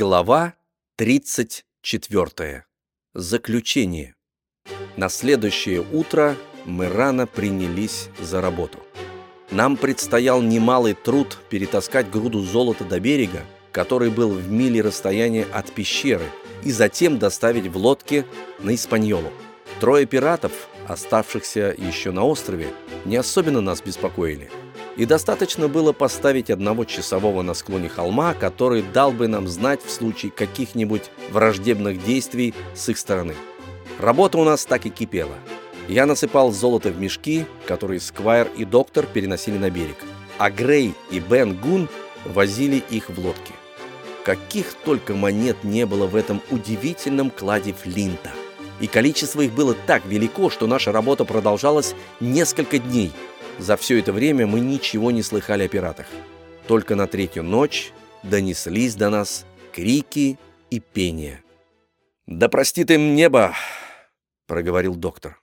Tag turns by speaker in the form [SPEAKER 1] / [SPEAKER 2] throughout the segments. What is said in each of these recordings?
[SPEAKER 1] Глава 34. Заключение. На следующее утро мы рано принялись за работу. Нам предстоял немалый труд перетаскать груду золота до берега, который был в миле расстояния от пещеры, и затем доставить в лодке на Испаньолу. Трое пиратов, оставшихся еще на острове, не особенно нас беспокоили – и достаточно было поставить одного часового на склоне холма, который дал бы нам знать в случае каких-нибудь враждебных действий с их стороны. Работа у нас так и кипела. Я насыпал золото в мешки, которые Сквайр и Доктор переносили на берег, а Грей и Бен Гун возили их в лодке. Каких только монет не было в этом удивительном кладе Флинта. И количество их было так велико, что наша работа продолжалась несколько дней – за все это время мы ничего не слыхали о пиратах. Только на третью ночь донеслись до нас крики и пение. «Да простит им небо!» — проговорил доктор.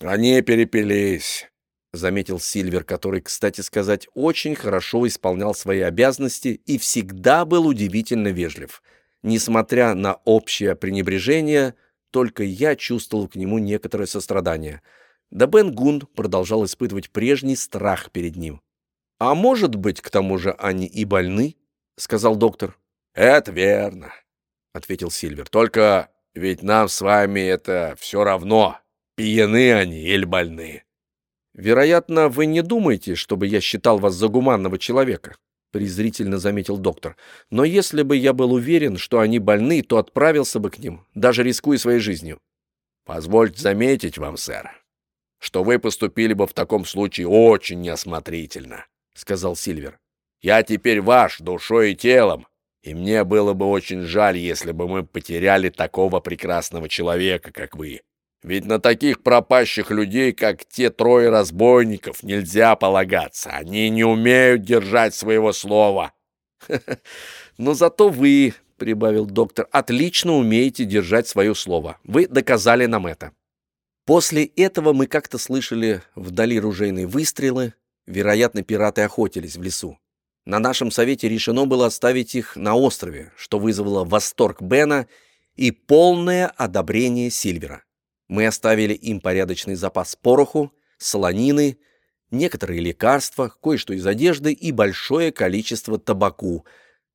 [SPEAKER 2] «Они перепились», —
[SPEAKER 1] заметил Сильвер, который, кстати сказать, очень хорошо исполнял свои обязанности и всегда был удивительно вежлив. Несмотря на общее пренебрежение, только я чувствовал к нему некоторое сострадание — да Бен Гун продолжал испытывать прежний страх перед ним. «А может быть, к тому же они и больны?» — сказал доктор.
[SPEAKER 2] «Это верно», — ответил Сильвер. «Только ведь нам с вами это все равно, пьяны они или больны».
[SPEAKER 1] «Вероятно, вы не думаете, чтобы я считал вас за гуманного человека», — презрительно заметил доктор. «Но если бы я был уверен, что они больны, то отправился бы к ним, даже рискуя своей жизнью».
[SPEAKER 2] «Позвольте заметить вам, сэр, что вы поступили бы в таком случае очень неосмотрительно», — сказал Сильвер. «Я теперь ваш душой и телом, и мне было бы очень жаль, если бы мы потеряли такого прекрасного человека, как вы. Ведь на таких пропащих людей, как те трое разбойников, нельзя полагаться. Они не умеют держать своего слова».
[SPEAKER 1] «Но зато вы, — прибавил доктор, — отлично умеете держать свое слово. Вы доказали нам это». После этого мы как-то слышали вдали ружейные выстрелы, вероятно, пираты охотились в лесу. На нашем совете решено было оставить их на острове, что вызвало восторг Бена и полное одобрение Сильвера. Мы оставили им порядочный запас пороху, солонины, некоторые лекарства, кое-что из одежды и большое количество табаку,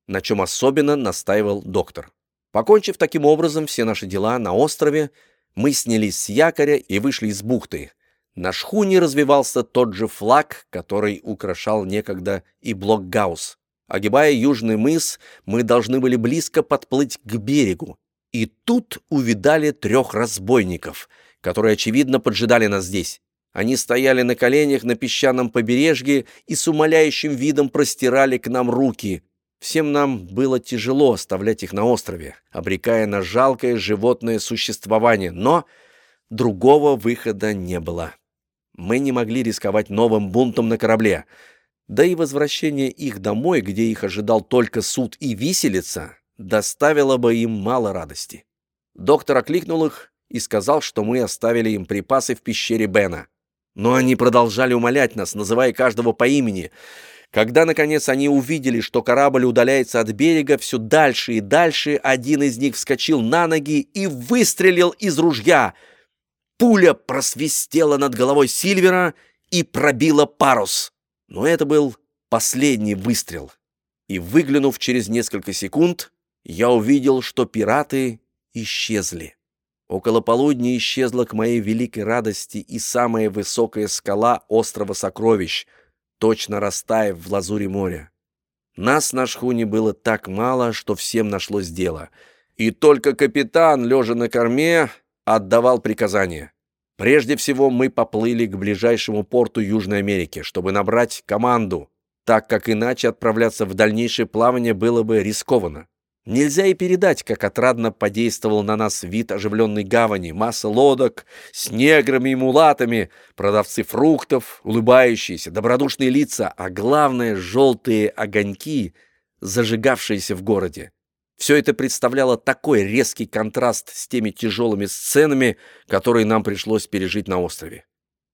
[SPEAKER 1] на чем особенно настаивал доктор. Покончив таким образом все наши дела на острове, мы снялись с якоря и вышли из бухты. На шхуне развивался тот же флаг, который украшал некогда и блок Гаусс. Огибая южный мыс, мы должны были близко подплыть к берегу. И тут увидали трех разбойников, которые, очевидно, поджидали нас здесь. Они стояли на коленях на песчаном побережье и с умоляющим видом простирали к нам руки. Всем нам было тяжело оставлять их на острове, обрекая на жалкое животное существование, но другого выхода не было. Мы не могли рисковать новым бунтом на корабле, да и возвращение их домой, где их ожидал только суд и виселица, доставило бы им мало радости. Доктор окликнул их и сказал, что мы оставили им припасы в пещере Бена. Но они продолжали умолять нас, называя каждого по имени — когда, наконец, они увидели, что корабль удаляется от берега все дальше и дальше, один из них вскочил на ноги и выстрелил из ружья. Пуля просвистела над головой Сильвера и пробила парус. Но это был последний выстрел. И, выглянув через несколько секунд, я увидел, что пираты исчезли. Около полудня исчезла к моей великой радости и самая высокая скала острова Сокровищ — точно растаяв в лазуре моря. Нас на шхуне было так мало, что всем нашлось дело. И только капитан, лежа на корме, отдавал приказания. Прежде всего мы поплыли к ближайшему порту Южной Америки, чтобы набрать команду, так как иначе отправляться в дальнейшее плавание было бы рискованно. Нельзя и передать, как отрадно подействовал на нас вид оживленной гавани, масса лодок с неграми и мулатами, продавцы фруктов, улыбающиеся, добродушные лица, а главное — желтые огоньки, зажигавшиеся в городе. Все это представляло такой резкий контраст с теми тяжелыми сценами, которые нам пришлось пережить на острове.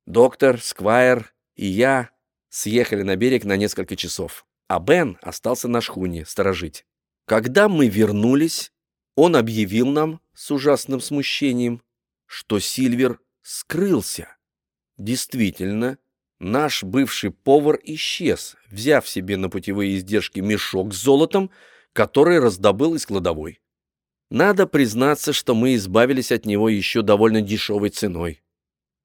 [SPEAKER 1] Доктор, Сквайр и я съехали на берег на несколько часов, а Бен остался на шхуне сторожить. Когда мы вернулись, он объявил нам с ужасным смущением, что Сильвер скрылся. Действительно, наш бывший повар исчез, взяв себе на путевые издержки мешок с золотом, который раздобыл из кладовой. Надо признаться, что мы избавились от него еще довольно дешевой ценой.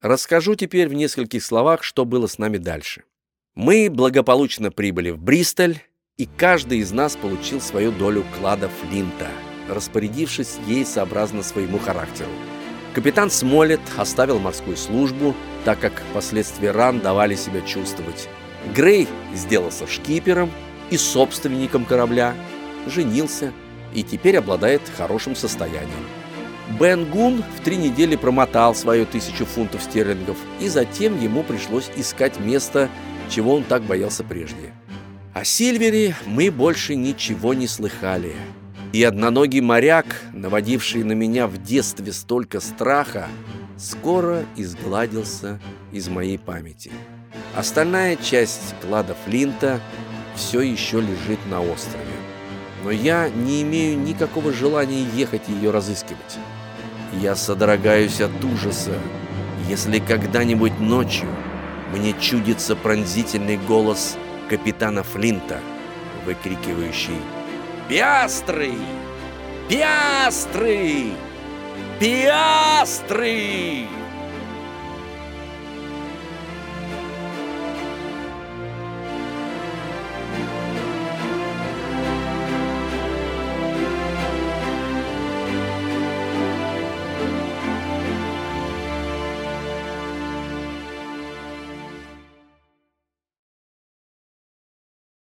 [SPEAKER 1] Расскажу теперь в нескольких словах, что было с нами дальше. Мы благополучно прибыли в Бристоль, и каждый из нас получил свою долю клада Флинта, распорядившись ей сообразно своему характеру. Капитан Смолет оставил морскую службу, так как последствия ран давали себя чувствовать. Грей сделался шкипером и собственником корабля, женился и теперь обладает хорошим состоянием. Бен Гун в три недели промотал свою тысячу фунтов стерлингов, и затем ему пришлось искать место, чего он так боялся прежде. О Сильвере мы больше ничего не слыхали. И одноногий моряк, наводивший на меня в детстве столько страха, скоро изгладился из моей памяти. Остальная часть клада Флинта все еще лежит на острове но я не имею никакого желания ехать ее разыскивать. Я содрогаюсь от ужаса, если когда-нибудь ночью мне чудится пронзительный голос капитана Флинта, выкрикивающий «Пиастры! Пиастры! Пиастры!»